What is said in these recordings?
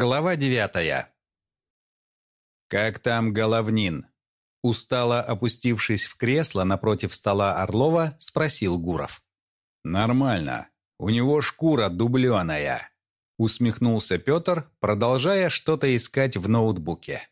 Глава девятая. «Как там Головнин?» Устало опустившись в кресло напротив стола Орлова, спросил Гуров. «Нормально. У него шкура дубленая», — усмехнулся Петр, продолжая что-то искать в ноутбуке.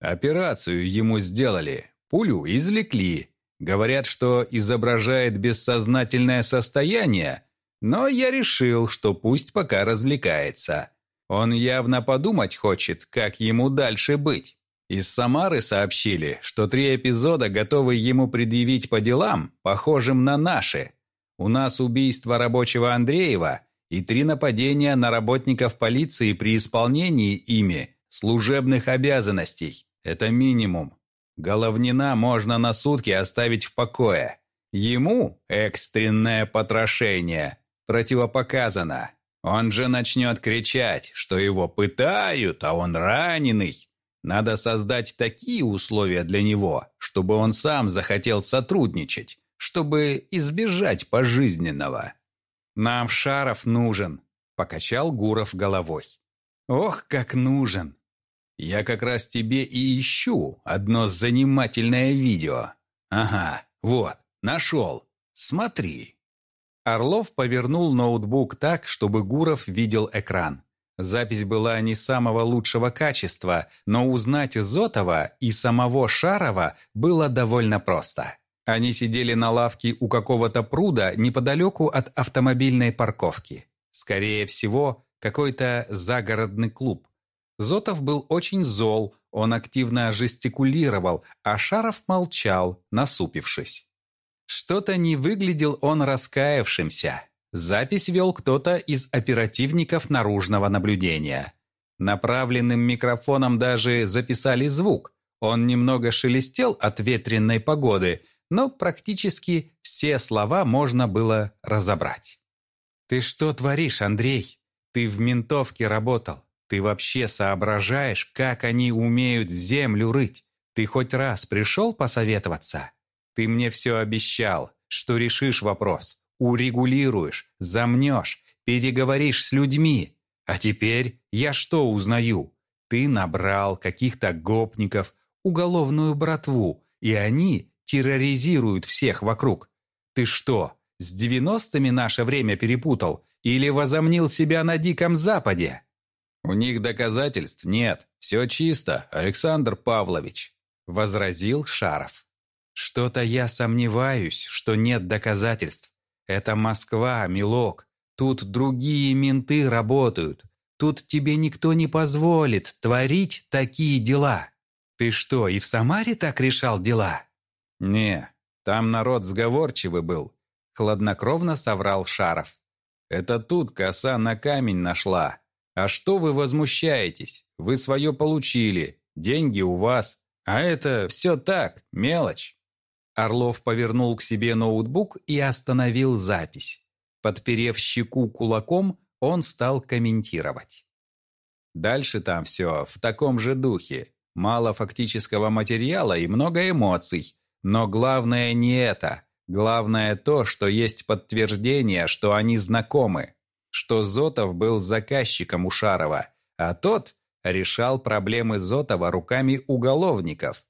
«Операцию ему сделали, пулю извлекли. Говорят, что изображает бессознательное состояние, но я решил, что пусть пока развлекается». Он явно подумать хочет, как ему дальше быть. Из Самары сообщили, что три эпизода готовы ему предъявить по делам, похожим на наши. У нас убийство рабочего Андреева и три нападения на работников полиции при исполнении ими служебных обязанностей. Это минимум. Головнина можно на сутки оставить в покое. Ему экстренное потрошение противопоказано. Он же начнет кричать, что его пытают, а он раненый. Надо создать такие условия для него, чтобы он сам захотел сотрудничать, чтобы избежать пожизненного. «Нам Шаров нужен», — покачал Гуров головой. «Ох, как нужен! Я как раз тебе и ищу одно занимательное видео. Ага, вот, нашел. Смотри». Орлов повернул ноутбук так, чтобы Гуров видел экран. Запись была не самого лучшего качества, но узнать Зотова и самого Шарова было довольно просто. Они сидели на лавке у какого-то пруда неподалеку от автомобильной парковки. Скорее всего, какой-то загородный клуб. Зотов был очень зол, он активно жестикулировал, а Шаров молчал, насупившись. Что-то не выглядел он раскаявшимся. Запись вел кто-то из оперативников наружного наблюдения. Направленным микрофоном даже записали звук. Он немного шелестел от ветренной погоды, но практически все слова можно было разобрать. «Ты что творишь, Андрей? Ты в ментовке работал. Ты вообще соображаешь, как они умеют землю рыть? Ты хоть раз пришел посоветоваться?» Ты мне все обещал, что решишь вопрос, урегулируешь, замнешь, переговоришь с людьми. А теперь я что узнаю? Ты набрал каких-то гопников, уголовную братву, и они терроризируют всех вокруг. Ты что, с девяностыми наше время перепутал или возомнил себя на Диком Западе? У них доказательств нет, все чисто, Александр Павлович, возразил Шаров. Что-то я сомневаюсь, что нет доказательств. Это Москва, милок. Тут другие менты работают. Тут тебе никто не позволит творить такие дела. Ты что, и в Самаре так решал дела? Не, там народ сговорчивый был. Хладнокровно соврал Шаров. Это тут коса на камень нашла. А что вы возмущаетесь? Вы свое получили, деньги у вас. А это все так, мелочь. Орлов повернул к себе ноутбук и остановил запись. Подперев щеку кулаком, он стал комментировать. Дальше там все в таком же духе. Мало фактического материала и много эмоций. Но главное не это. Главное то, что есть подтверждение, что они знакомы. Что Зотов был заказчиком Ушарова, а тот решал проблемы Зотова руками уголовников.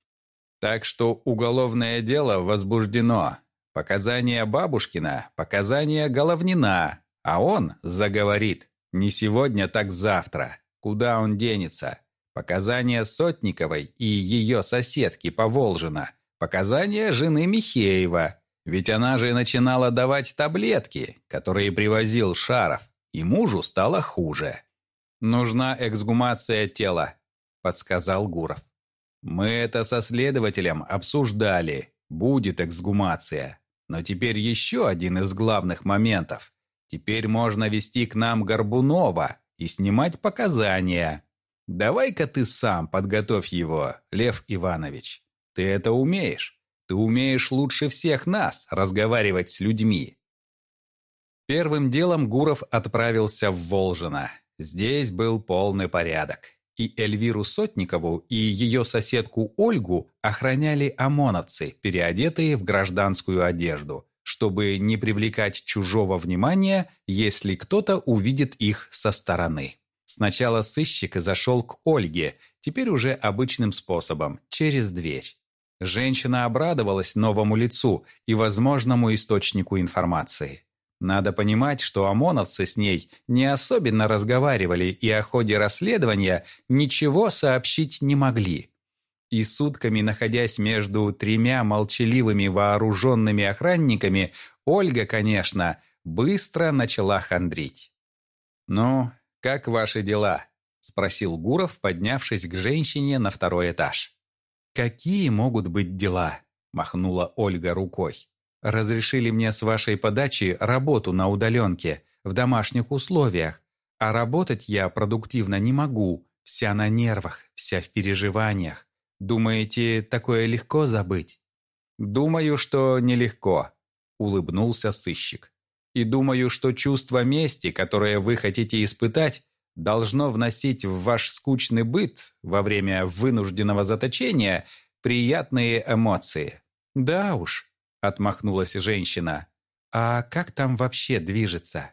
Так что уголовное дело возбуждено. Показания Бабушкина, показания Головнина, а он заговорит. Не сегодня, так завтра. Куда он денется? Показания Сотниковой и ее соседки по Волжина. Показания жены Михеева. Ведь она же начинала давать таблетки, которые привозил Шаров, и мужу стало хуже. «Нужна эксгумация тела», — подсказал Гуров. Мы это со следователем обсуждали. Будет эксгумация. Но теперь еще один из главных моментов. Теперь можно вести к нам Горбунова и снимать показания. Давай-ка ты сам подготовь его, Лев Иванович. Ты это умеешь. Ты умеешь лучше всех нас разговаривать с людьми. Первым делом Гуров отправился в Волжино. Здесь был полный порядок и Эльвиру Сотникову и ее соседку Ольгу охраняли ОМОНовцы, переодетые в гражданскую одежду, чтобы не привлекать чужого внимания, если кто-то увидит их со стороны. Сначала сыщик зашел к Ольге, теперь уже обычным способом, через дверь. Женщина обрадовалась новому лицу и возможному источнику информации. Надо понимать, что ОМОНовцы с ней не особенно разговаривали и о ходе расследования ничего сообщить не могли. И сутками находясь между тремя молчаливыми вооруженными охранниками, Ольга, конечно, быстро начала хандрить. «Ну, как ваши дела?» – спросил Гуров, поднявшись к женщине на второй этаж. «Какие могут быть дела?» – махнула Ольга рукой. «Разрешили мне с вашей подачи работу на удаленке, в домашних условиях, а работать я продуктивно не могу, вся на нервах, вся в переживаниях. Думаете, такое легко забыть?» «Думаю, что нелегко», – улыбнулся сыщик. «И думаю, что чувство мести, которое вы хотите испытать, должно вносить в ваш скучный быт во время вынужденного заточения приятные эмоции. «Да уж», — отмахнулась женщина. «А как там вообще движется?»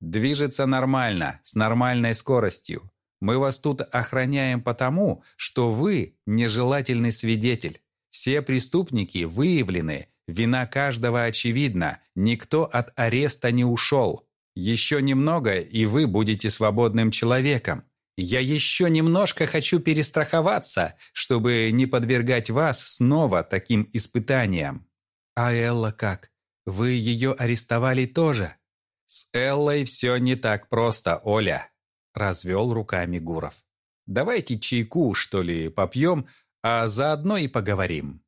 «Движется нормально, с нормальной скоростью. Мы вас тут охраняем потому, что вы нежелательный свидетель. Все преступники выявлены, вина каждого очевидна, никто от ареста не ушел. Еще немного, и вы будете свободным человеком. Я еще немножко хочу перестраховаться, чтобы не подвергать вас снова таким испытаниям. А Элла как? Вы ее арестовали тоже? С Эллой все не так просто, Оля, развел руками Гуров. Давайте чайку, что ли, попьем, а заодно и поговорим.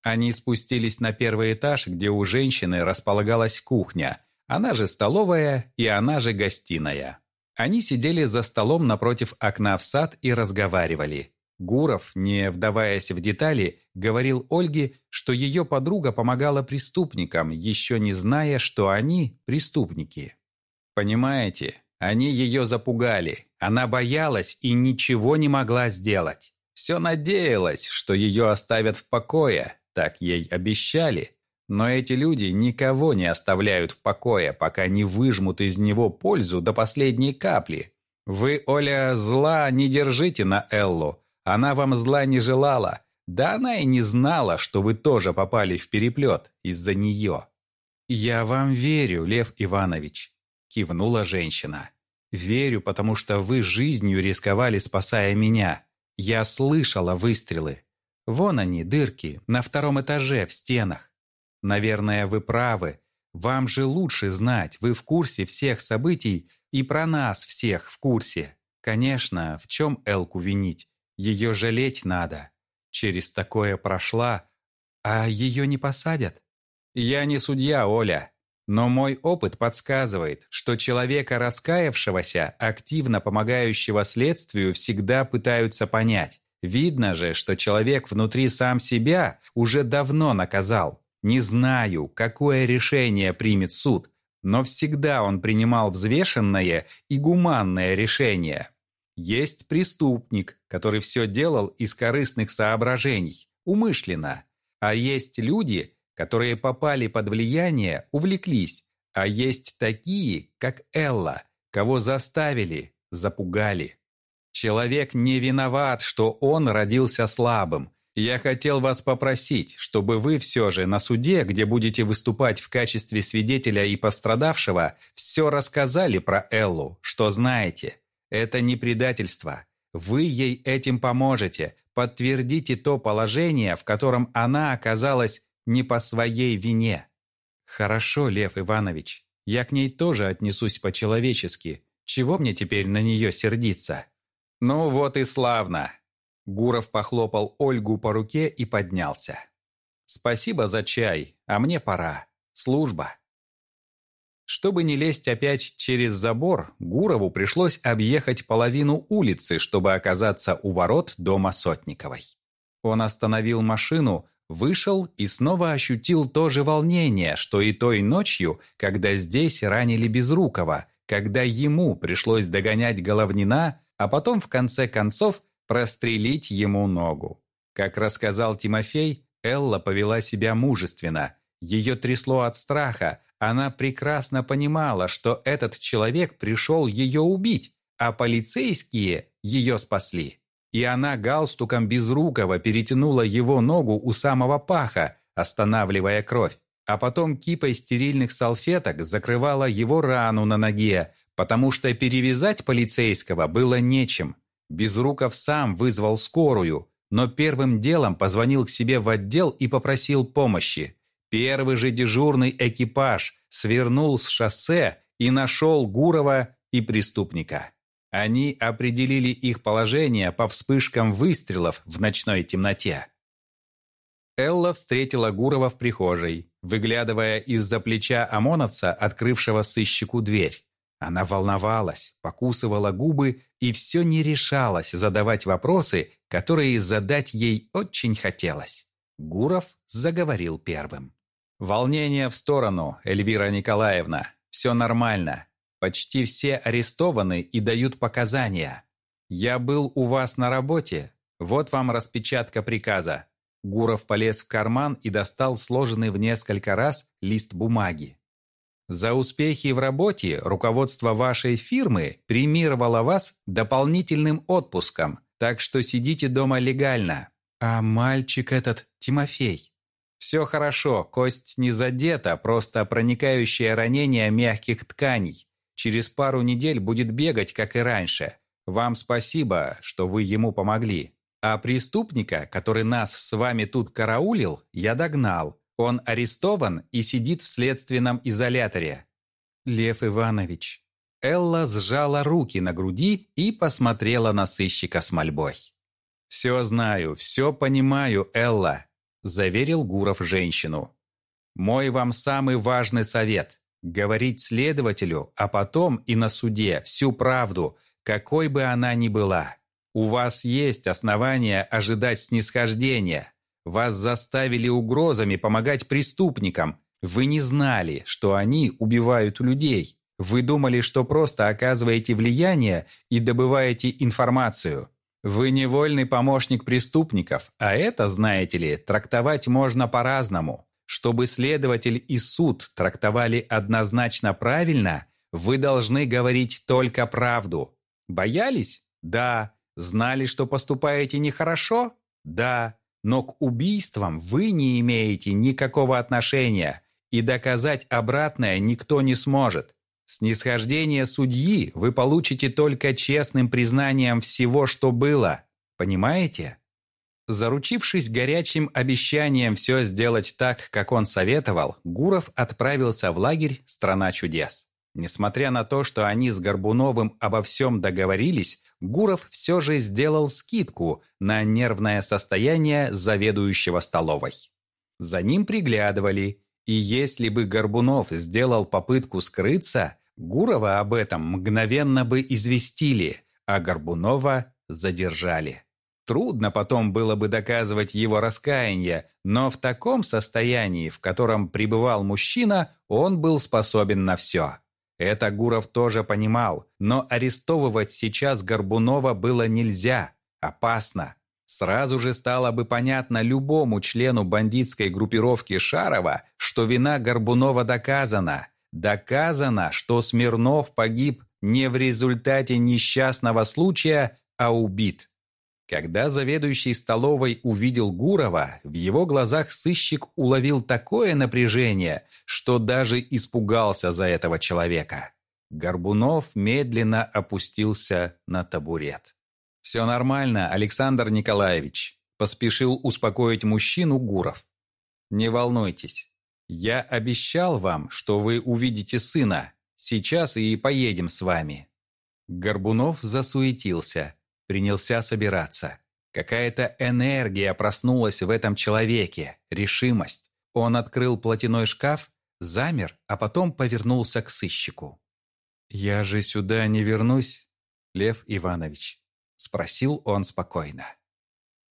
Они спустились на первый этаж, где у женщины располагалась кухня, она же столовая и она же гостиная. Они сидели за столом напротив окна в сад и разговаривали. Гуров, не вдаваясь в детали, говорил Ольге, что ее подруга помогала преступникам, еще не зная, что они преступники. Понимаете, они ее запугали. Она боялась и ничего не могла сделать. Все надеялась, что ее оставят в покое, так ей обещали. Но эти люди никого не оставляют в покое, пока не выжмут из него пользу до последней капли. Вы, Оля, зла не держите на Эллу. Она вам зла не желала. Да она и не знала, что вы тоже попали в переплет из-за нее. «Я вам верю, Лев Иванович», – кивнула женщина. «Верю, потому что вы жизнью рисковали, спасая меня. Я слышала выстрелы. Вон они, дырки, на втором этаже, в стенах. Наверное, вы правы. Вам же лучше знать, вы в курсе всех событий и про нас всех в курсе. Конечно, в чем Элку винить? Ее жалеть надо. Через такое прошла, а ее не посадят? Я не судья, Оля. Но мой опыт подсказывает, что человека раскаявшегося, активно помогающего следствию, всегда пытаются понять. Видно же, что человек внутри сам себя уже давно наказал. Не знаю, какое решение примет суд, но всегда он принимал взвешенное и гуманное решение. Есть преступник, который все делал из корыстных соображений, умышленно. А есть люди, которые попали под влияние, увлеклись. А есть такие, как Элла, кого заставили, запугали. Человек не виноват, что он родился слабым, я хотел вас попросить, чтобы вы все же на суде, где будете выступать в качестве свидетеля и пострадавшего, все рассказали про Эллу, что знаете. Это не предательство. Вы ей этим поможете, подтвердите то положение, в котором она оказалась не по своей вине. Хорошо, Лев Иванович, я к ней тоже отнесусь по-человечески. Чего мне теперь на нее сердиться? Ну вот и славно. Гуров похлопал Ольгу по руке и поднялся. «Спасибо за чай, а мне пора. Служба». Чтобы не лезть опять через забор, Гурову пришлось объехать половину улицы, чтобы оказаться у ворот дома Сотниковой. Он остановил машину, вышел и снова ощутил то же волнение, что и той ночью, когда здесь ранили Безрукова, когда ему пришлось догонять Головнина, а потом, в конце концов, прострелить ему ногу. Как рассказал Тимофей, Элла повела себя мужественно. Ее трясло от страха, она прекрасно понимала, что этот человек пришел ее убить, а полицейские ее спасли. И она галстуком Безрукова перетянула его ногу у самого паха, останавливая кровь, а потом кипой стерильных салфеток закрывала его рану на ноге, потому что перевязать полицейского было нечем. Безруков сам вызвал скорую, но первым делом позвонил к себе в отдел и попросил помощи. Первый же дежурный экипаж свернул с шоссе и нашел Гурова и преступника. Они определили их положение по вспышкам выстрелов в ночной темноте. Элла встретила Гурова в прихожей, выглядывая из-за плеча ОМОНовца, открывшего сыщику дверь. Она волновалась, покусывала губы и все не решалась задавать вопросы, которые задать ей очень хотелось. Гуров заговорил первым. «Волнение в сторону, Эльвира Николаевна. Все нормально. Почти все арестованы и дают показания. Я был у вас на работе. Вот вам распечатка приказа». Гуров полез в карман и достал сложенный в несколько раз лист бумаги. За успехи в работе руководство вашей фирмы премировало вас дополнительным отпуском, так что сидите дома легально. А мальчик этот, Тимофей? Все хорошо, кость не задета, просто проникающее ранение мягких тканей. Через пару недель будет бегать, как и раньше. Вам спасибо, что вы ему помогли. А преступника, который нас с вами тут караулил, я догнал. Он арестован и сидит в следственном изоляторе. Лев Иванович. Элла сжала руки на груди и посмотрела на сыщика с мольбой. «Все знаю, все понимаю, Элла», – заверил Гуров женщину. «Мой вам самый важный совет – говорить следователю, а потом и на суде всю правду, какой бы она ни была. У вас есть основания ожидать снисхождения. Вас заставили угрозами помогать преступникам. Вы не знали, что они убивают людей. Вы думали, что просто оказываете влияние и добываете информацию. Вы невольный помощник преступников, а это, знаете ли, трактовать можно по-разному. Чтобы следователь и суд трактовали однозначно правильно, вы должны говорить только правду. Боялись? Да. Знали, что поступаете нехорошо? Да но к убийствам вы не имеете никакого отношения, и доказать обратное никто не сможет. Снисхождение судьи вы получите только честным признанием всего, что было. Понимаете? Заручившись горячим обещанием все сделать так, как он советовал, Гуров отправился в лагерь «Страна чудес». Несмотря на то, что они с Горбуновым обо всем договорились, Гуров все же сделал скидку на нервное состояние заведующего столовой. За ним приглядывали, и если бы Горбунов сделал попытку скрыться, Гурова об этом мгновенно бы известили, а Горбунова задержали. Трудно потом было бы доказывать его раскаяние, но в таком состоянии, в котором пребывал мужчина, он был способен на все. Это Гуров тоже понимал, но арестовывать сейчас Горбунова было нельзя, опасно. Сразу же стало бы понятно любому члену бандитской группировки Шарова, что вина Горбунова доказана. Доказано, что Смирнов погиб не в результате несчастного случая, а убит. Когда заведующий столовой увидел Гурова, в его глазах сыщик уловил такое напряжение, что даже испугался за этого человека. Горбунов медленно опустился на табурет. «Все нормально, Александр Николаевич», – поспешил успокоить мужчину Гуров. «Не волнуйтесь. Я обещал вам, что вы увидите сына. Сейчас и поедем с вами». Горбунов засуетился принялся собираться. Какая-то энергия проснулась в этом человеке, решимость. Он открыл платяной шкаф, замер, а потом повернулся к сыщику. «Я же сюда не вернусь, Лев Иванович», — спросил он спокойно.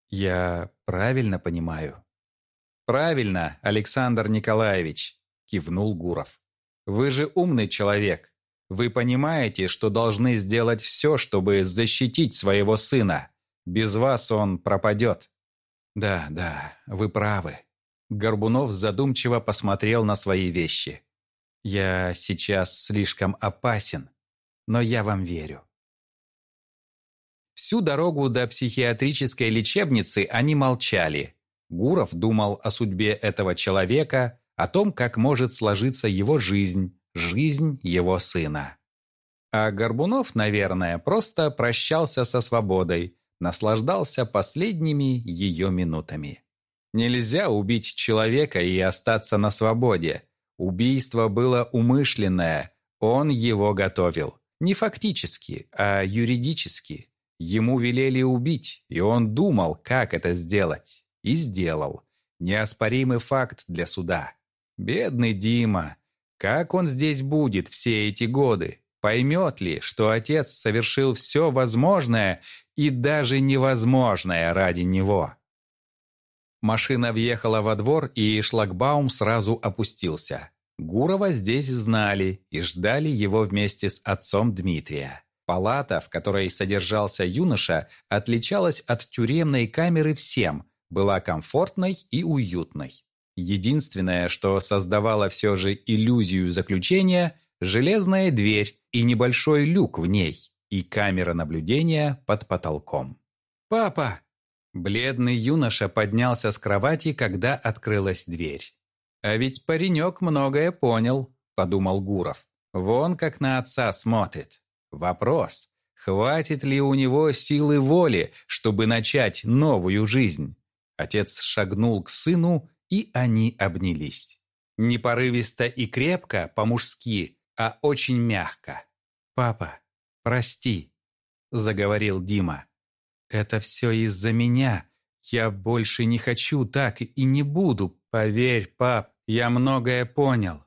«Я правильно понимаю?» «Правильно, Александр Николаевич», — кивнул Гуров. «Вы же умный человек. Вы понимаете, что должны сделать все, чтобы защитить своего сына. Без вас он пропадет». «Да, да, вы правы». Горбунов задумчиво посмотрел на свои вещи. «Я сейчас слишком опасен, но я вам верю. Всю дорогу до психиатрической лечебницы они молчали. Гуров думал о судьбе этого человека, о том, как может сложиться его жизнь, жизнь его сына. А Горбунов, наверное, просто прощался со свободой, наслаждался последними ее минутами. Нельзя убить человека и остаться на свободе. Убийство было умышленное, он его готовил. Не фактически, а юридически. Ему велели убить, и он думал, как это сделать. И сделал. Неоспоримый факт для суда. Бедный Дима. Как он здесь будет все эти годы? Поймет ли, что отец совершил все возможное и даже невозможное ради него? Машина въехала во двор, и шлагбаум сразу опустился. Гурова здесь знали и ждали его вместе с отцом Дмитрия. Палата, в которой содержался юноша, отличалась от тюремной камеры всем, была комфортной и уютной. Единственное, что создавало все же иллюзию заключения – железная дверь и небольшой люк в ней, и камера наблюдения под потолком. «Папа!» Бледный юноша поднялся с кровати, когда открылась дверь. «А ведь паренек многое понял», — подумал Гуров. «Вон как на отца смотрит. Вопрос, хватит ли у него силы воли, чтобы начать новую жизнь?» Отец шагнул к сыну, и они обнялись. Не порывисто и крепко, по-мужски, а очень мягко. «Папа, прости», — заговорил Дима. «Это все из-за меня. Я больше не хочу так и не буду. Поверь, пап, я многое понял.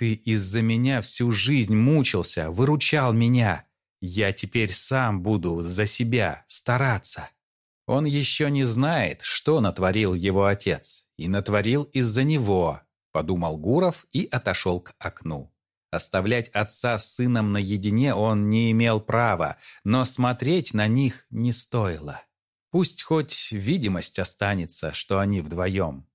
Ты из-за меня всю жизнь мучился, выручал меня. Я теперь сам буду за себя стараться. Он еще не знает, что натворил его отец. И натворил из-за него, подумал Гуров и отошел к окну. Оставлять отца с сыном наедине он не имел права, но смотреть на них не стоило. Пусть хоть видимость останется, что они вдвоем.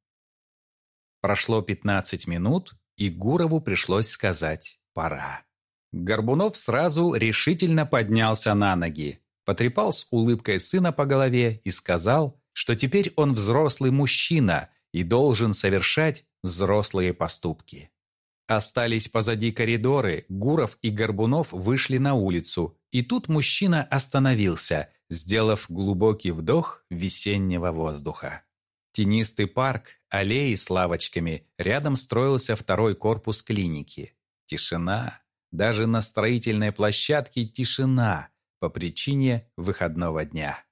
Прошло 15 минут, и Гурову пришлось сказать «пора». Горбунов сразу решительно поднялся на ноги, потрепал с улыбкой сына по голове и сказал, что теперь он взрослый мужчина и должен совершать взрослые поступки. Остались позади коридоры, Гуров и Горбунов вышли на улицу, и тут мужчина остановился, сделав глубокий вдох весеннего воздуха. Тенистый парк, аллеи с лавочками, рядом строился второй корпус клиники. Тишина. Даже на строительной площадке тишина по причине выходного дня.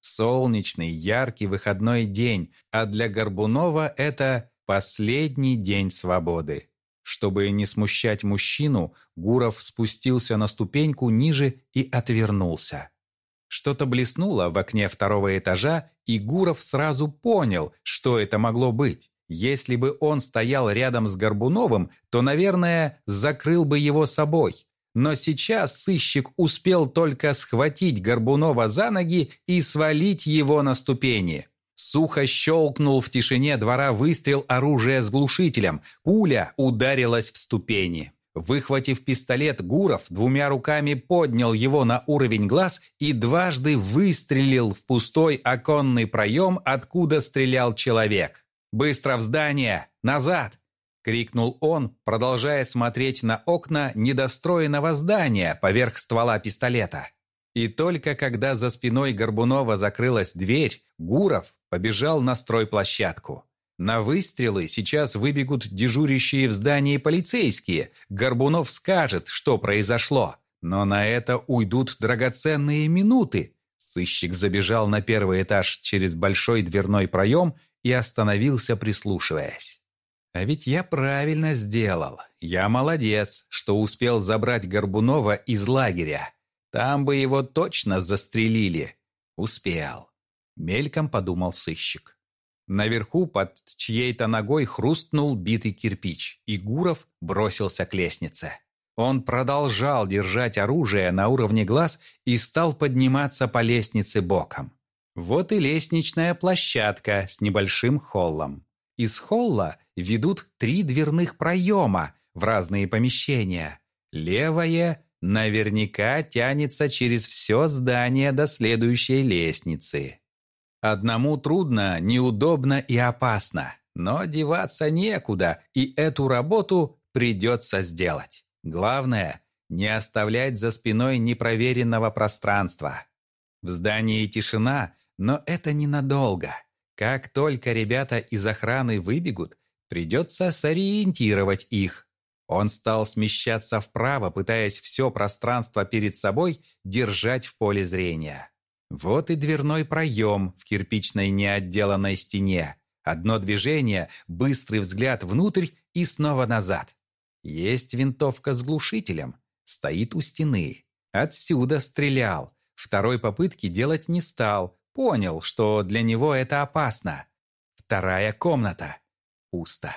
Солнечный, яркий выходной день, а для Горбунова это последний день свободы. Чтобы не смущать мужчину, Гуров спустился на ступеньку ниже и отвернулся. Что-то блеснуло в окне второго этажа, и Гуров сразу понял, что это могло быть. Если бы он стоял рядом с Горбуновым, то, наверное, закрыл бы его собой. Но сейчас сыщик успел только схватить Горбунова за ноги и свалить его на ступени. Сухо щелкнул в тишине двора выстрел оружия с глушителем. Пуля ударилась в ступени. Выхватив пистолет, Гуров двумя руками поднял его на уровень глаз и дважды выстрелил в пустой оконный проем, откуда стрелял человек. «Быстро в здание! Назад!» — крикнул он, продолжая смотреть на окна недостроенного здания поверх ствола пистолета. И только когда за спиной Горбунова закрылась дверь, Гуров побежал на стройплощадку. На выстрелы сейчас выбегут дежурящие в здании полицейские. Горбунов скажет, что произошло. Но на это уйдут драгоценные минуты. Сыщик забежал на первый этаж через большой дверной проем и остановился, прислушиваясь. А ведь я правильно сделал. Я молодец, что успел забрать Горбунова из лагеря. Там бы его точно застрелили. Успел. Мельком подумал сыщик. Наверху под чьей-то ногой хрустнул битый кирпич, и Гуров бросился к лестнице. Он продолжал держать оружие на уровне глаз и стал подниматься по лестнице боком. Вот и лестничная площадка с небольшим холлом. Из холла ведут три дверных проема в разные помещения. Левое, наверняка тянется через все здание до следующей лестницы. Одному трудно, неудобно и опасно, но деваться некуда, и эту работу придется сделать. Главное – не оставлять за спиной непроверенного пространства. В здании тишина, но это ненадолго. Как только ребята из охраны выбегут, придется сориентировать их. Он стал смещаться вправо, пытаясь все пространство перед собой держать в поле зрения. Вот и дверной проем в кирпичной неотделанной стене. Одно движение, быстрый взгляд внутрь и снова назад. Есть винтовка с глушителем. Стоит у стены. Отсюда стрелял. Второй попытки делать не стал. Понял, что для него это опасно. Вторая комната. Пусто.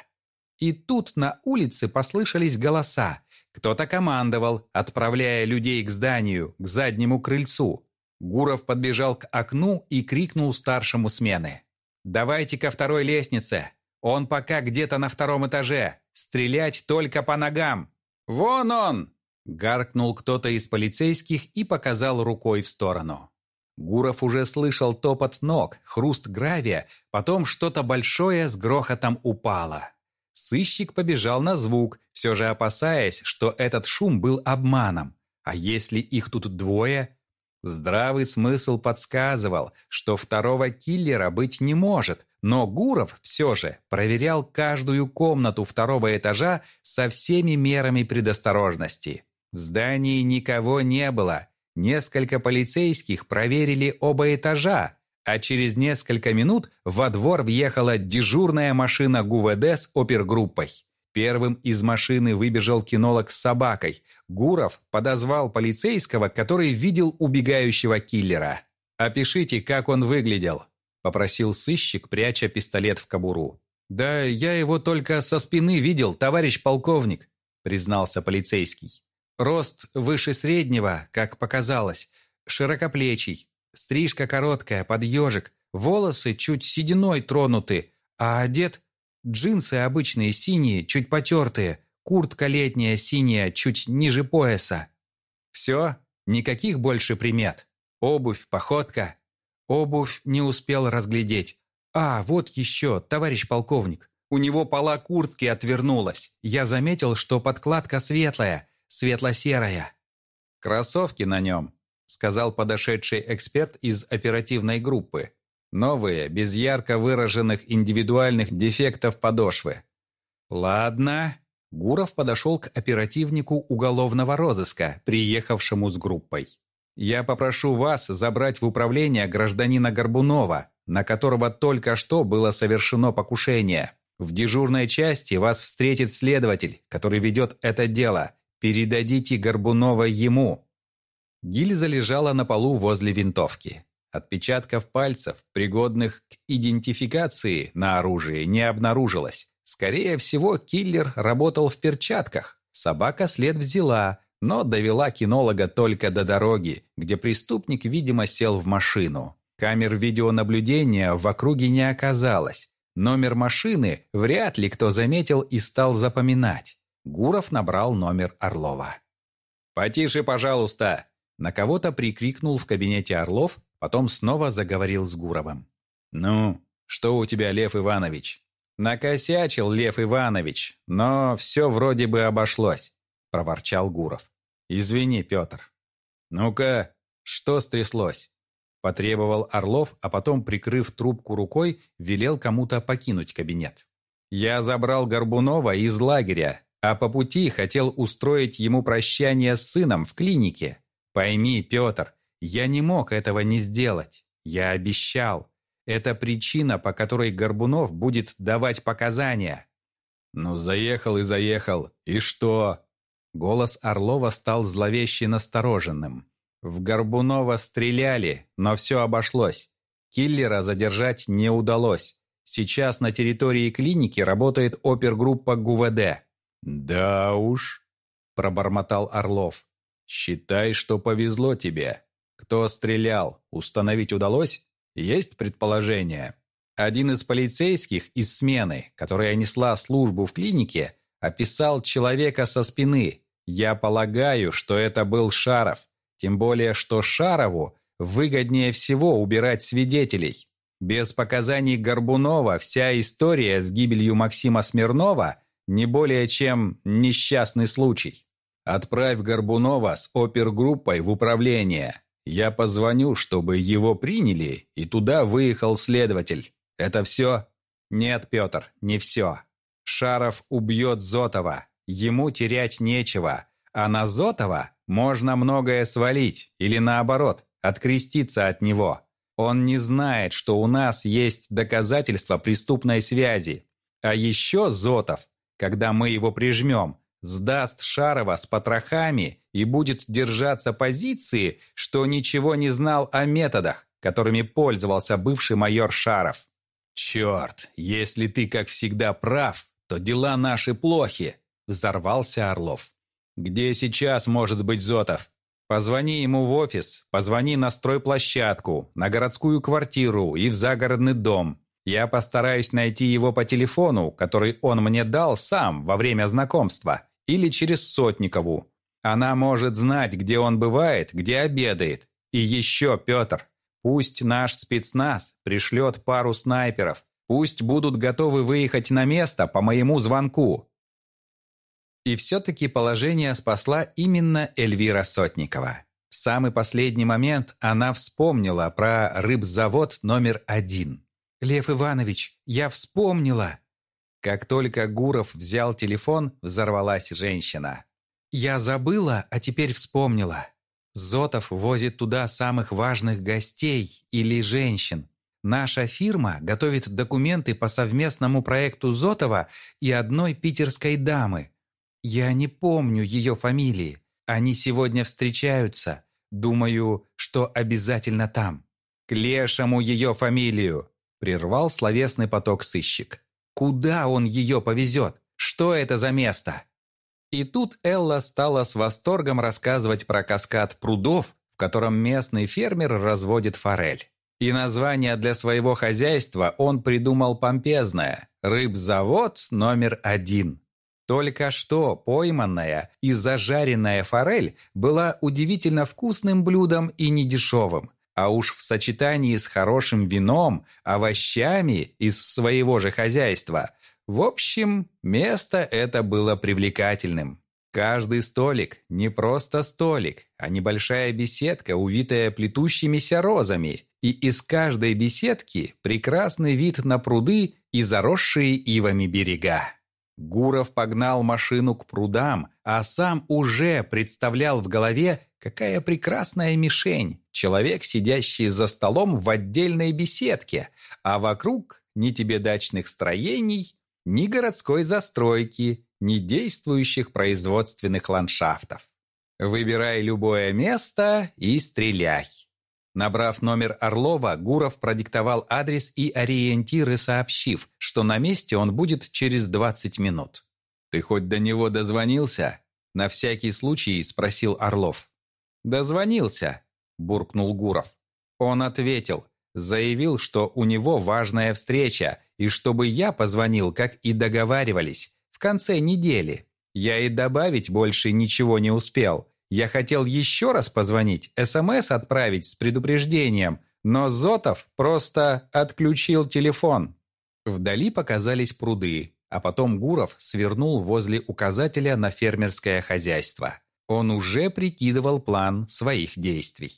И тут на улице послышались голоса. Кто-то командовал, отправляя людей к зданию, к заднему крыльцу. Гуров подбежал к окну и крикнул старшему смены. «Давайте ко второй лестнице. Он пока где-то на втором этаже. Стрелять только по ногам. Вон он!» Гаркнул кто-то из полицейских и показал рукой в сторону. Гуров уже слышал топот ног, хруст гравия, потом что-то большое с грохотом упало. Сыщик побежал на звук, все же опасаясь, что этот шум был обманом. А если их тут двое? Здравый смысл подсказывал, что второго киллера быть не может, но Гуров все же проверял каждую комнату второго этажа со всеми мерами предосторожности. В здании никого не было. Несколько полицейских проверили оба этажа, а через несколько минут во двор въехала дежурная машина ГУВД с опергруппой. Первым из машины выбежал кинолог с собакой. Гуров подозвал полицейского, который видел убегающего киллера. «Опишите, как он выглядел», – попросил сыщик, пряча пистолет в кобуру. «Да я его только со спины видел, товарищ полковник», – признался полицейский. «Рост выше среднего, как показалось, широкоплечий, Стрижка короткая, под ежик, волосы чуть сединой тронуты, а одет джинсы обычные синие, чуть потертые, куртка летняя синяя, чуть ниже пояса. Все, никаких больше примет. Обувь, походка. Обувь не успел разглядеть. А, вот еще, товарищ полковник. У него пола куртки отвернулась. Я заметил, что подкладка светлая, светло-серая. Кроссовки на нем сказал подошедший эксперт из оперативной группы. Новые, без ярко выраженных индивидуальных дефектов подошвы. Ладно. Гуров подошел к оперативнику уголовного розыска, приехавшему с группой. «Я попрошу вас забрать в управление гражданина Горбунова, на которого только что было совершено покушение. В дежурной части вас встретит следователь, который ведет это дело. Передадите Горбунова ему. Гильза лежала на полу возле винтовки. Отпечатков пальцев, пригодных к идентификации на оружии, не обнаружилось. Скорее всего, киллер работал в перчатках. Собака след взяла, но довела кинолога только до дороги, где преступник, видимо, сел в машину. Камер видеонаблюдения в округе не оказалось. Номер машины вряд ли кто заметил и стал запоминать. Гуров набрал номер Орлова. «Потише, пожалуйста!» На кого-то прикрикнул в кабинете Орлов, потом снова заговорил с Гуровым. «Ну, что у тебя, Лев Иванович?» «Накосячил Лев Иванович, но все вроде бы обошлось», – проворчал Гуров. «Извини, Петр». «Ну-ка, что стряслось?» – потребовал Орлов, а потом, прикрыв трубку рукой, велел кому-то покинуть кабинет. «Я забрал Горбунова из лагеря, а по пути хотел устроить ему прощание с сыном в клинике. Пойми, Петр, я не мог этого не сделать. Я обещал. Это причина, по которой Горбунов будет давать показания. Ну, заехал и заехал. И что? Голос Орлова стал зловеще настороженным. В Горбунова стреляли, но все обошлось. Киллера задержать не удалось. Сейчас на территории клиники работает опергруппа ГУВД. «Да уж», – пробормотал Орлов. «Считай, что повезло тебе. Кто стрелял, установить удалось? Есть предположение?» Один из полицейских из смены, которая несла службу в клинике, описал человека со спины. Я полагаю, что это был Шаров, тем более, что Шарову выгоднее всего убирать свидетелей. Без показаний Горбунова вся история с гибелью Максима Смирнова не более чем несчастный случай. Отправь Горбунова с опергруппой в управление. Я позвоню, чтобы его приняли, и туда выехал следователь. Это все? Нет, Петр, не все. Шаров убьет Зотова. Ему терять нечего. А на Зотова можно многое свалить, или наоборот, откреститься от него. Он не знает, что у нас есть доказательства преступной связи. А еще Зотов, когда мы его прижмем, сдаст Шарова с потрохами и будет держаться позиции, что ничего не знал о методах, которыми пользовался бывший майор Шаров. «Черт, если ты, как всегда, прав, то дела наши плохи», – взорвался Орлов. «Где сейчас может быть Зотов? Позвони ему в офис, позвони на стройплощадку, на городскую квартиру и в загородный дом. Я постараюсь найти его по телефону, который он мне дал сам во время знакомства или через Сотникову. Она может знать, где он бывает, где обедает. И еще, Петр, пусть наш спецназ пришлет пару снайперов. Пусть будут готовы выехать на место по моему звонку. И все-таки положение спасла именно Эльвира Сотникова. В самый последний момент она вспомнила про рыбзавод номер один. «Лев Иванович, я вспомнила!» Как только Гуров взял телефон, взорвалась женщина. «Я забыла, а теперь вспомнила. Зотов возит туда самых важных гостей или женщин. Наша фирма готовит документы по совместному проекту Зотова и одной питерской дамы. Я не помню ее фамилии. Они сегодня встречаются. Думаю, что обязательно там. К лешему ее фамилию!» Прервал словесный поток сыщик. Куда он ее повезет? Что это за место? И тут Элла стала с восторгом рассказывать про каскад прудов, в котором местный фермер разводит форель. И название для своего хозяйства он придумал помпезное – «Рыбзавод номер один». Только что пойманная и зажаренная форель была удивительно вкусным блюдом и недешевым, а уж в сочетании с хорошим вином, овощами из своего же хозяйства. В общем, место это было привлекательным. Каждый столик не просто столик, а небольшая беседка, увитая плетущимися розами, и из каждой беседки прекрасный вид на пруды и заросшие ивами берега. Гуров погнал машину к прудам, а сам уже представлял в голове, какая прекрасная мишень. Человек, сидящий за столом в отдельной беседке, а вокруг ни тебе дачных строений, ни городской застройки, ни действующих производственных ландшафтов. Выбирай любое место и стреляй. Набрав номер Орлова, Гуров продиктовал адрес и ориентиры, сообщив, что на месте он будет через 20 минут. «Ты хоть до него дозвонился?» На всякий случай спросил Орлов. «Дозвонился», – буркнул Гуров. Он ответил, заявил, что у него важная встреча, и чтобы я позвонил, как и договаривались, в конце недели. Я и добавить больше ничего не успел. Я хотел еще раз позвонить, СМС отправить с предупреждением, но Зотов просто отключил телефон. Вдали показались пруды, а потом Гуров свернул возле указателя на фермерское хозяйство. Он уже прикидывал план своих действий.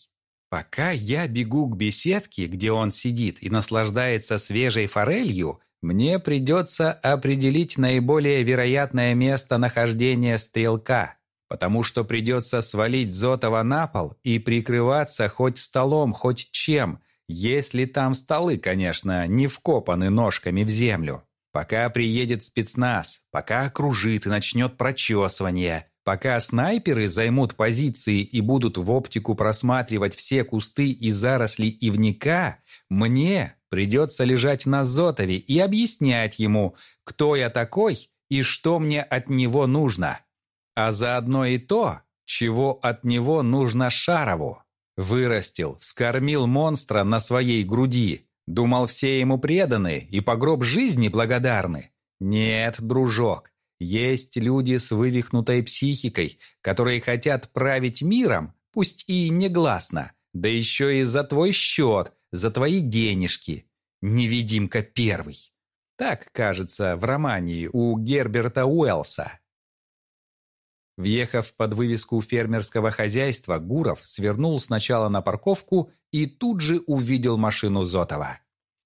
Пока я бегу к беседке, где он сидит и наслаждается свежей форелью, мне придется определить наиболее вероятное место нахождения стрелка потому что придется свалить Зотова на пол и прикрываться хоть столом, хоть чем, если там столы, конечно, не вкопаны ножками в землю. Пока приедет спецназ, пока окружит и начнет прочесывание, пока снайперы займут позиции и будут в оптику просматривать все кусты и заросли ивника, мне придется лежать на Зотове и объяснять ему, кто я такой и что мне от него нужно а заодно и то, чего от него нужно Шарову. Вырастил, скормил монстра на своей груди. Думал, все ему преданы и по гроб жизни благодарны. Нет, дружок, Есть люди с вывихнутой психикой, которые хотят править миром, пусть и негласно, да еще и за твой счет, за твои денежки. Невидимка первый. Так, кажется, в романе у Герберта Уэллса. Въехав под вывеску фермерского хозяйства, Гуров свернул сначала на парковку и тут же увидел машину Зотова.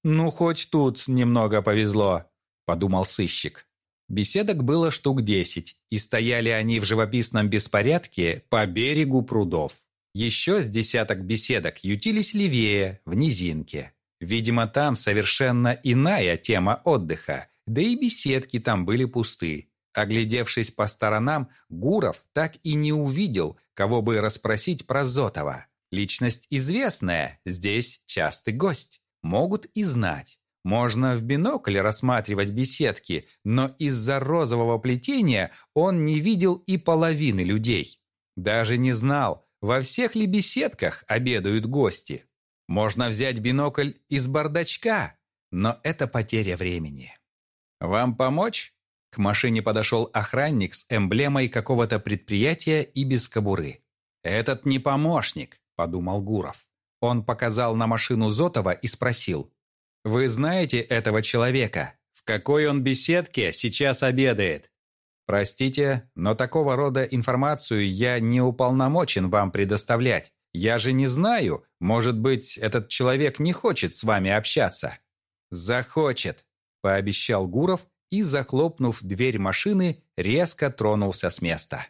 «Ну, хоть тут немного повезло», – подумал сыщик. Беседок было штук десять, и стояли они в живописном беспорядке по берегу прудов. Еще с десяток беседок ютились левее, в низинке. Видимо, там совершенно иная тема отдыха, да и беседки там были пусты. Оглядевшись по сторонам, Гуров так и не увидел, кого бы расспросить про Зотова. Личность известная, здесь частый гость. Могут и знать. Можно в бинокль рассматривать беседки, но из-за розового плетения он не видел и половины людей. Даже не знал, во всех ли беседках обедают гости. Можно взять бинокль из бардачка, но это потеря времени. «Вам помочь?» К машине подошел охранник с эмблемой какого-то предприятия и без кобуры. «Этот не помощник», – подумал Гуров. Он показал на машину Зотова и спросил. «Вы знаете этого человека? В какой он беседке сейчас обедает?» «Простите, но такого рода информацию я не уполномочен вам предоставлять. Я же не знаю, может быть, этот человек не хочет с вами общаться». «Захочет», – пообещал Гуров и, захлопнув дверь машины, резко тронулся с места.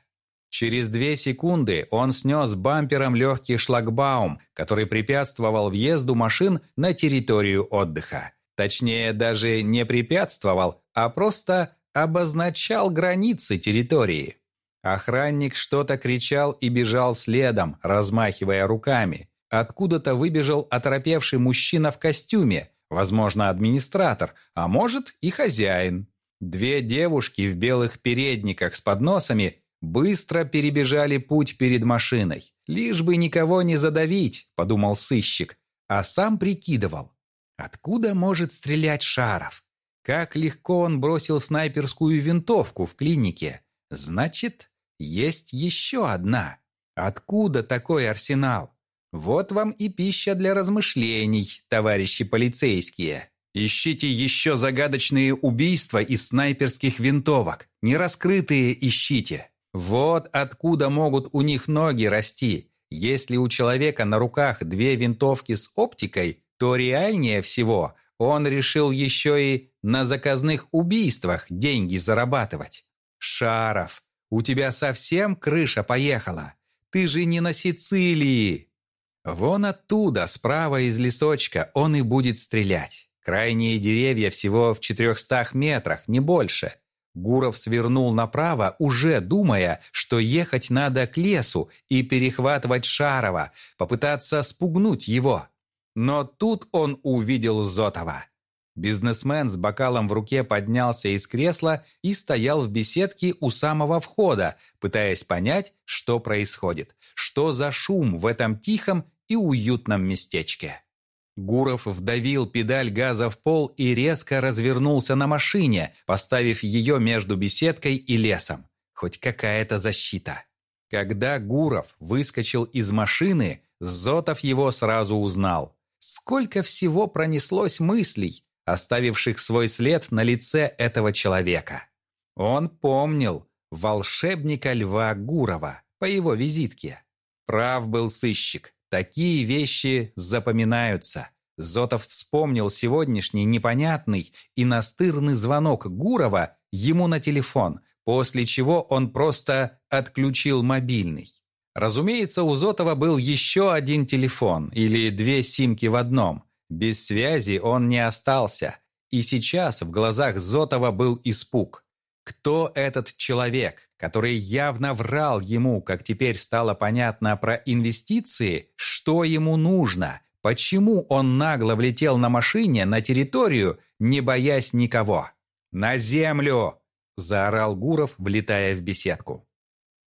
Через две секунды он снес бампером легкий шлагбаум, который препятствовал въезду машин на территорию отдыха. Точнее, даже не препятствовал, а просто обозначал границы территории. Охранник что-то кричал и бежал следом, размахивая руками. Откуда-то выбежал оторопевший мужчина в костюме, возможно, администратор, а может и хозяин. Две девушки в белых передниках с подносами быстро перебежали путь перед машиной. «Лишь бы никого не задавить», — подумал сыщик, а сам прикидывал. Откуда может стрелять Шаров? Как легко он бросил снайперскую винтовку в клинике. Значит, есть еще одна. Откуда такой арсенал? Вот вам и пища для размышлений, товарищи полицейские. Ищите еще загадочные убийства из снайперских винтовок. Нераскрытые ищите. Вот откуда могут у них ноги расти. Если у человека на руках две винтовки с оптикой, то реальнее всего он решил еще и на заказных убийствах деньги зарабатывать. Шаров, у тебя совсем крыша поехала. Ты же не на Сицилии. Вон оттуда, справа из лесочка, он и будет стрелять. Крайние деревья всего в 400 метрах, не больше. Гуров свернул направо, уже думая, что ехать надо к лесу и перехватывать Шарова, попытаться спугнуть его. Но тут он увидел Зотова. Бизнесмен с бокалом в руке поднялся из кресла и стоял в беседке у самого входа, пытаясь понять, что происходит, что за шум в этом тихом и уютном местечке. Гуров вдавил педаль газа в пол и резко развернулся на машине, поставив ее между беседкой и лесом. Хоть какая-то защита. Когда Гуров выскочил из машины, Зотов его сразу узнал. Сколько всего пронеслось мыслей, оставивших свой след на лице этого человека. Он помнил волшебника Льва Гурова по его визитке. Прав был сыщик. Такие вещи запоминаются. Зотов вспомнил сегодняшний непонятный и настырный звонок Гурова ему на телефон, после чего он просто отключил мобильный. Разумеется, у Зотова был еще один телефон или две симки в одном. Без связи он не остался. И сейчас в глазах Зотова был испуг. Кто этот человек, который явно врал ему, как теперь стало понятно про инвестиции, что ему нужно, почему он нагло влетел на машине на территорию, не боясь никого. «На землю!» – заорал Гуров, влетая в беседку.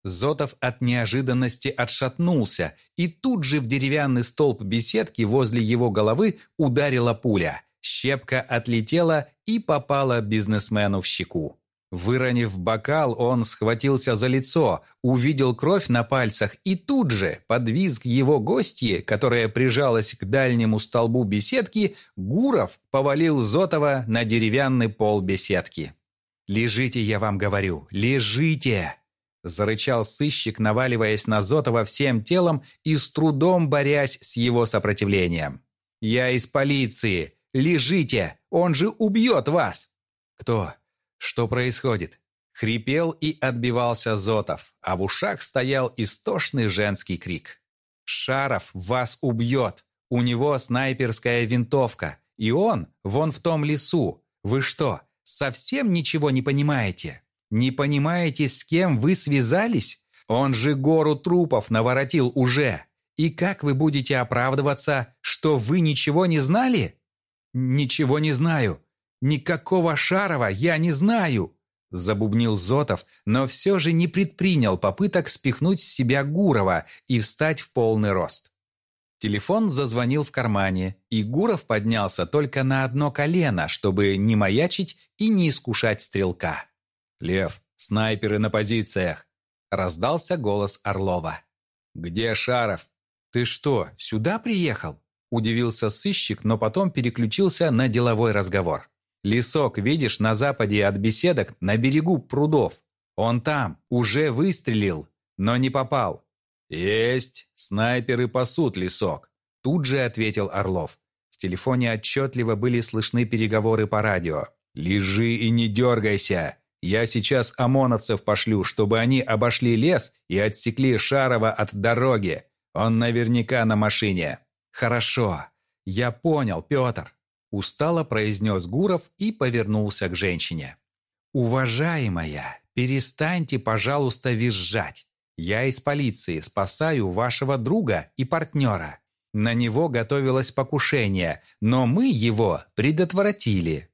Зотов от неожиданности отшатнулся, и тут же в деревянный столб беседки возле его головы ударила пуля. Щепка отлетела и попала бизнесмену в щеку. Выронив бокал, он схватился за лицо, увидел кровь на пальцах и тут же, под визг его гостьи, которая прижалась к дальнему столбу беседки, Гуров повалил Зотова на деревянный пол беседки. «Лежите, я вам говорю, лежите!» Зарычал сыщик, наваливаясь на Зотова всем телом и с трудом борясь с его сопротивлением. «Я из полиции! Лежите! Он же убьет вас!» «Кто? Что происходит?» Хрипел и отбивался Зотов, а в ушах стоял истошный женский крик. «Шаров вас убьет! У него снайперская винтовка, и он вон в том лесу. Вы что, совсем ничего не понимаете?» Не понимаете, с кем вы связались? Он же гору трупов наворотил уже. И как вы будете оправдываться, что вы ничего не знали? Ничего не знаю. Никакого Шарова я не знаю. Забубнил Зотов, но все же не предпринял попыток спихнуть с себя Гурова и встать в полный рост. Телефон зазвонил в кармане, и Гуров поднялся только на одно колено, чтобы не маячить и не искушать стрелка. «Лев, снайперы на позициях!» Раздался голос Орлова. «Где Шаров?» «Ты что, сюда приехал?» Удивился сыщик, но потом переключился на деловой разговор. «Лесок, видишь, на западе от беседок, на берегу прудов. Он там, уже выстрелил, но не попал». «Есть, снайперы пасут лесок», тут же ответил Орлов. В телефоне отчетливо были слышны переговоры по радио. «Лежи и не дергайся. Я сейчас ОМОНовцев пошлю, чтобы они обошли лес и отсекли Шарова от дороги. Он наверняка на машине». «Хорошо. Я понял, Петр», – устало произнес Гуров и повернулся к женщине. «Уважаемая, перестаньте, пожалуйста, визжать. Я из полиции спасаю вашего друга и партнера. На него готовилось покушение, но мы его предотвратили».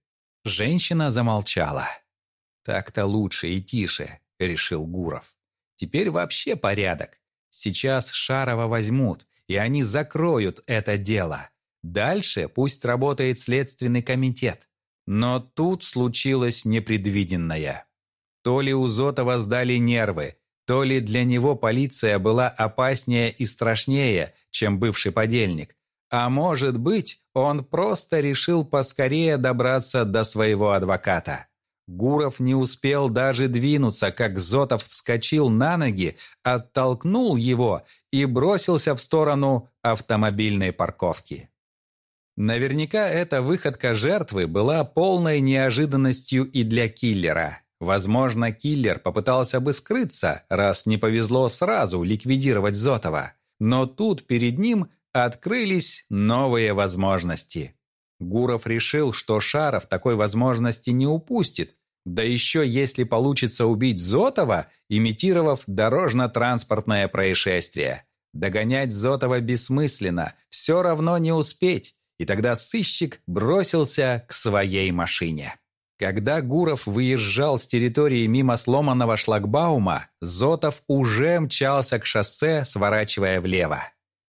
Женщина замолчала. «Так-то лучше и тише», — решил Гуров. «Теперь вообще порядок. Сейчас Шарова возьмут, и они закроют это дело. Дальше пусть работает Следственный комитет. Но тут случилось непредвиденное. То ли у Зотова сдали нервы, то ли для него полиция была опаснее и страшнее, чем бывший подельник. А может быть, он просто решил поскорее добраться до своего адвоката. Гуров не успел даже двинуться, как Зотов вскочил на ноги, оттолкнул его и бросился в сторону автомобильной парковки. Наверняка эта выходка жертвы была полной неожиданностью и для киллера. Возможно, киллер попытался бы скрыться, раз не повезло сразу ликвидировать Зотова. Но тут перед ним открылись новые возможности. Гуров решил, что Шаров такой возможности не упустит, да еще если получится убить Зотова, имитировав дорожно-транспортное происшествие. Догонять Зотова бессмысленно, все равно не успеть, и тогда сыщик бросился к своей машине. Когда Гуров выезжал с территории мимо сломанного шлагбаума, Зотов уже мчался к шоссе, сворачивая влево.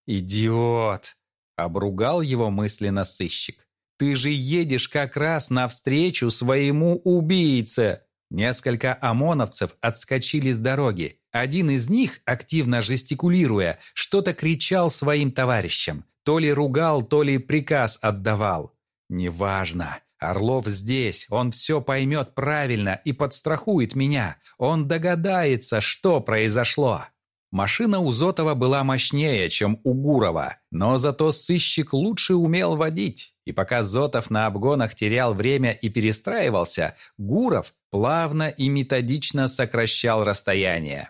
«Идиот!» – обругал его мысленно сыщик. Ты же едешь как раз навстречу своему убийце!» Несколько ОМОНовцев отскочили с дороги. Один из них, активно жестикулируя, что-то кричал своим товарищам. То ли ругал, то ли приказ отдавал. «Неважно. Орлов здесь. Он все поймет правильно и подстрахует меня. Он догадается, что произошло». Машина у Зотова была мощнее, чем у Гурова, но зато сыщик лучше умел водить. И пока Зотов на обгонах терял время и перестраивался, Гуров плавно и методично сокращал расстояние.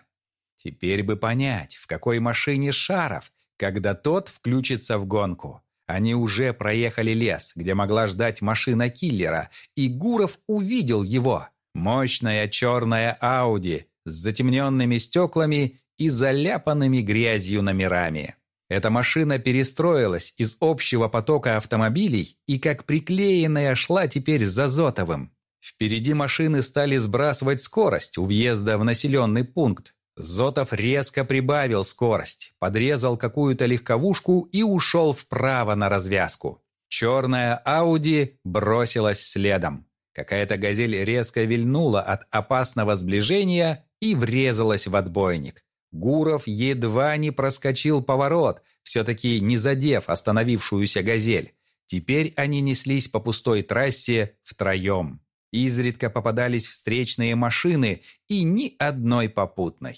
Теперь бы понять, в какой машине Шаров, когда тот включится в гонку. Они уже проехали лес, где могла ждать машина киллера, и Гуров увидел его. Мощная черная Ауди с затемненными стеклами и заляпанными грязью номерами. Эта машина перестроилась из общего потока автомобилей и как приклеенная шла теперь за Зотовым. Впереди машины стали сбрасывать скорость у въезда в населенный пункт. Зотов резко прибавил скорость, подрезал какую-то легковушку и ушел вправо на развязку. Черная Ауди бросилась следом. Какая-то газель резко вильнула от опасного сближения и врезалась в отбойник. Гуров едва не проскочил поворот, все-таки не задев остановившуюся газель. Теперь они неслись по пустой трассе втроем. Изредка попадались встречные машины и ни одной попутной.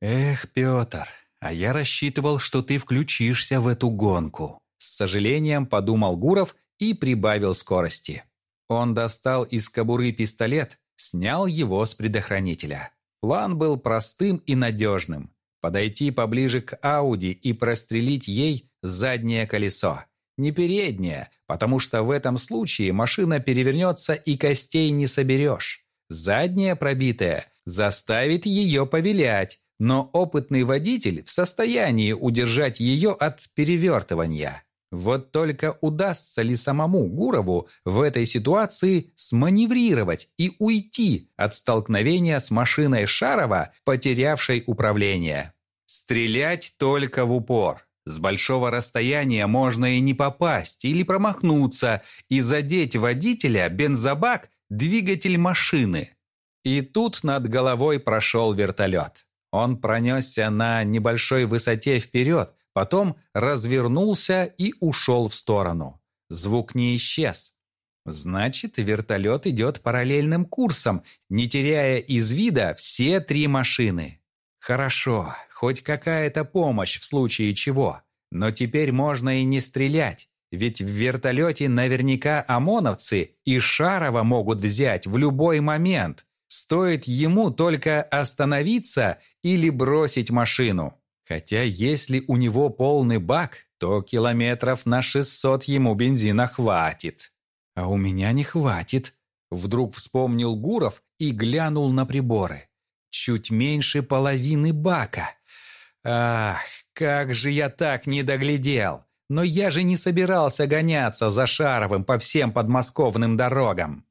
«Эх, Петр, а я рассчитывал, что ты включишься в эту гонку», с сожалением подумал Гуров и прибавил скорости. Он достал из кобуры пистолет, снял его с предохранителя. План был простым и надежным. Подойти поближе к Ауди и прострелить ей заднее колесо. Не переднее, потому что в этом случае машина перевернется и костей не соберешь. Заднее пробитое заставит ее повилять, но опытный водитель в состоянии удержать ее от перевертывания. Вот только удастся ли самому Гурову в этой ситуации сманеврировать и уйти от столкновения с машиной Шарова, потерявшей управление? Стрелять только в упор. С большого расстояния можно и не попасть или промахнуться и задеть водителя, бензобак, двигатель машины. И тут над головой прошел вертолет. Он пронесся на небольшой высоте вперед, потом развернулся и ушел в сторону. Звук не исчез. Значит, вертолет идет параллельным курсом, не теряя из вида все три машины. Хорошо, хоть какая-то помощь в случае чего. Но теперь можно и не стрелять, ведь в вертолете наверняка ОМОНовцы и Шарова могут взять в любой момент. Стоит ему только остановиться или бросить машину. Хотя если у него полный бак, то километров на 600 ему бензина хватит. А у меня не хватит. Вдруг вспомнил Гуров и глянул на приборы. Чуть меньше половины бака. Ах, как же я так не доглядел. Но я же не собирался гоняться за Шаровым по всем подмосковным дорогам.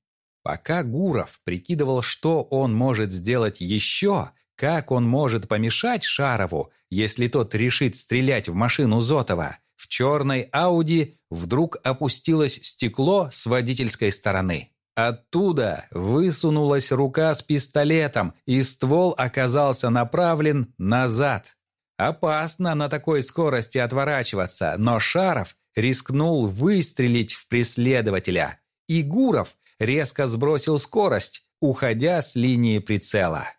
Пока Гуров прикидывал, что он может сделать еще, как он может помешать Шарову, если тот решит стрелять в машину Зотова? В черной Ауди вдруг опустилось стекло с водительской стороны. Оттуда высунулась рука с пистолетом, и ствол оказался направлен назад. Опасно на такой скорости отворачиваться, но Шаров рискнул выстрелить в преследователя. И Гуров резко сбросил скорость, уходя с линии прицела.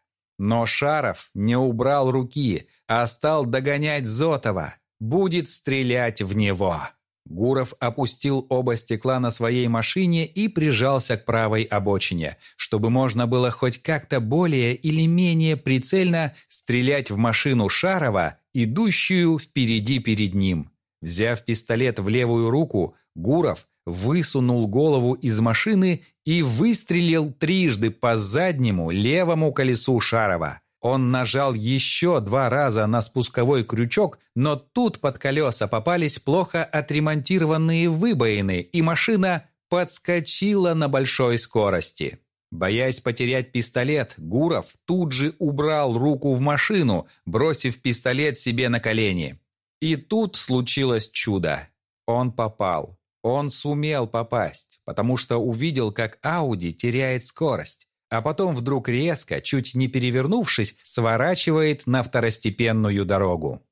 Но Шаров не убрал руки, а стал догонять Зотова. Будет стрелять в него. Гуров опустил оба стекла на своей машине и прижался к правой обочине, чтобы можно было хоть как-то более или менее прицельно стрелять в машину Шарова, идущую впереди перед ним. Взяв пистолет в левую руку, Гуров высунул голову из машины и выстрелил трижды по заднему левому колесу Шарова. Он нажал еще два раза на спусковой крючок, но тут под колеса попались плохо отремонтированные выбоины, и машина подскочила на большой скорости. Боясь потерять пистолет, Гуров тут же убрал руку в машину, бросив пистолет себе на колени. И тут случилось чудо. Он попал. Он сумел попасть, потому что увидел, как Ауди теряет скорость, а потом вдруг резко, чуть не перевернувшись, сворачивает на второстепенную дорогу.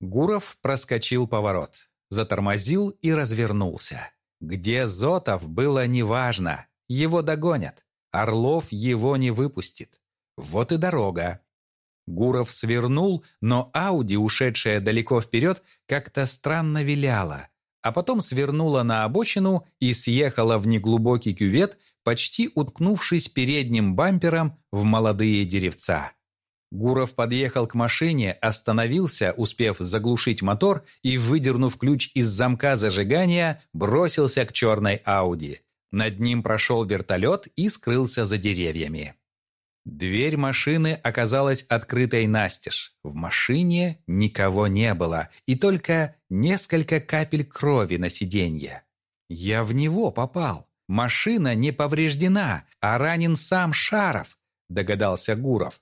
Гуров проскочил поворот, затормозил и развернулся. Где Зотов было неважно, его догонят. Орлов его не выпустит. Вот и дорога. Гуров свернул, но Ауди, ушедшая далеко вперед, как-то странно виляла, а потом свернула на обочину и съехала в неглубокий кювет, почти уткнувшись передним бампером в молодые деревца. Гуров подъехал к машине, остановился, успев заглушить мотор и, выдернув ключ из замка зажигания, бросился к черной Ауди. Над ним прошел вертолет и скрылся за деревьями. Дверь машины оказалась открытой настежь. В машине никого не было, и только несколько капель крови на сиденье. Я в него попал. Машина не повреждена, а ранен сам Шаров, догадался Гуров.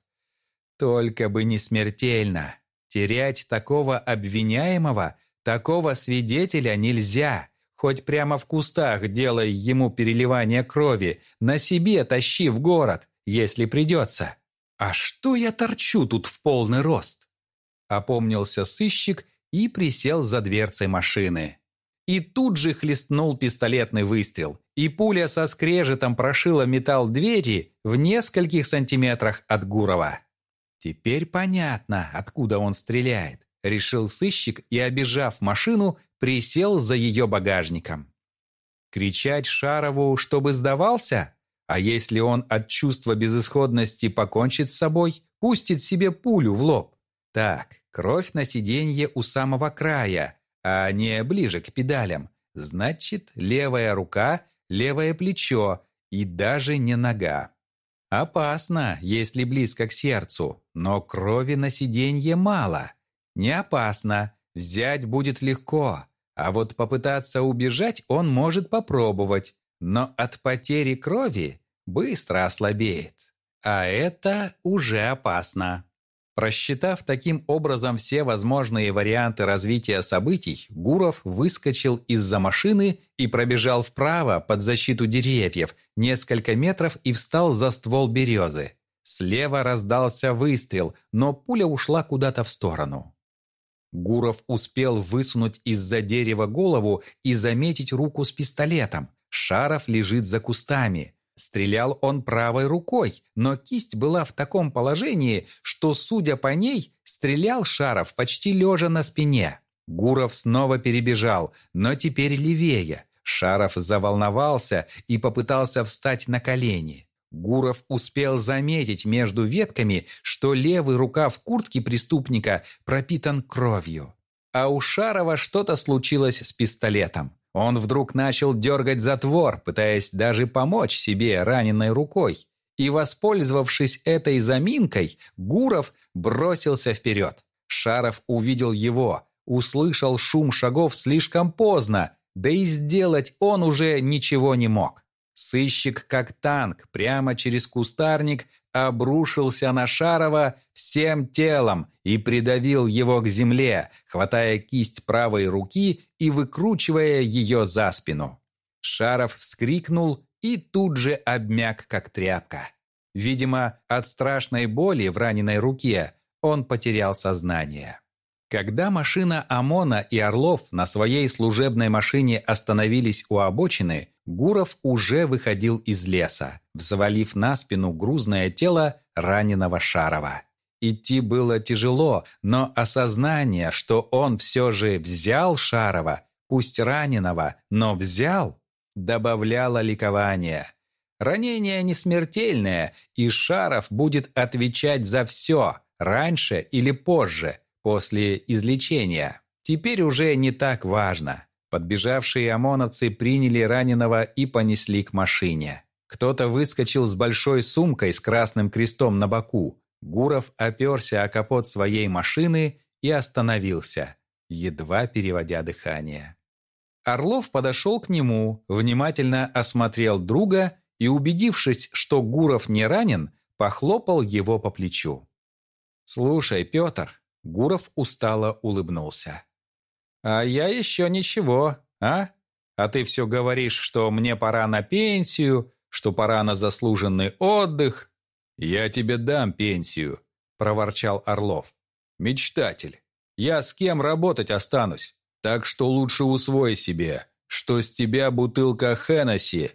Только бы не смертельно. Терять такого обвиняемого, такого свидетеля нельзя. Хоть прямо в кустах делай ему переливание крови, на себе тащи в город, если придется. А что я торчу тут в полный рост? Опомнился сыщик и присел за дверцей машины. И тут же хлестнул пистолетный выстрел, и пуля со скрежетом прошила металл двери в нескольких сантиметрах от Гурова. Теперь понятно, откуда он стреляет, решил сыщик и, обижав машину, присел за ее багажником. Кричать Шарову, чтобы сдавался? А если он от чувства безысходности покончит с собой, пустит себе пулю в лоб? Так, кровь на сиденье у самого края, а не ближе к педалям. Значит, левая рука, левое плечо и даже не нога. Опасно, если близко к сердцу, но крови на сиденье мало. Не опасно, взять будет легко. А вот попытаться убежать он может попробовать, но от потери крови быстро ослабеет. А это уже опасно. Просчитав таким образом все возможные варианты развития событий, Гуров выскочил из-за машины и пробежал вправо под защиту деревьев несколько метров и встал за ствол березы. Слева раздался выстрел, но пуля ушла куда-то в сторону. Гуров успел высунуть из-за дерева голову и заметить руку с пистолетом. Шаров лежит за кустами. Стрелял он правой рукой, но кисть была в таком положении, что, судя по ней, стрелял Шаров почти лежа на спине. Гуров снова перебежал, но теперь левее. Шаров заволновался и попытался встать на колени. Гуров успел заметить между ветками, что левый рукав куртки преступника пропитан кровью. А у Шарова что-то случилось с пистолетом. Он вдруг начал дергать затвор, пытаясь даже помочь себе раненой рукой. И, воспользовавшись этой заминкой, Гуров бросился вперед. Шаров увидел его, услышал шум шагов слишком поздно, да и сделать он уже ничего не мог. Сыщик, как танк, прямо через кустарник обрушился на Шарова всем телом и придавил его к земле, хватая кисть правой руки и выкручивая ее за спину. Шаров вскрикнул и тут же обмяк, как тряпка. Видимо, от страшной боли в раненой руке он потерял сознание. Когда машина ОМОНа и Орлов на своей служебной машине остановились у обочины, Гуров уже выходил из леса, взвалив на спину грузное тело раненого Шарова. Идти было тяжело, но осознание, что он все же взял Шарова, пусть раненого, но взял, добавляло ликование. Ранение не смертельное, и Шаров будет отвечать за все, раньше или позже – после излечения. Теперь уже не так важно. Подбежавшие ОМОНовцы приняли раненого и понесли к машине. Кто-то выскочил с большой сумкой с красным крестом на боку. Гуров оперся о капот своей машины и остановился, едва переводя дыхание. Орлов подошел к нему, внимательно осмотрел друга и, убедившись, что Гуров не ранен, похлопал его по плечу. «Слушай, Петр, Гуров устало улыбнулся. «А я еще ничего, а? А ты все говоришь, что мне пора на пенсию, что пора на заслуженный отдых». «Я тебе дам пенсию», – проворчал Орлов. «Мечтатель. Я с кем работать останусь, так что лучше усвой себе, что с тебя бутылка Хеннесси».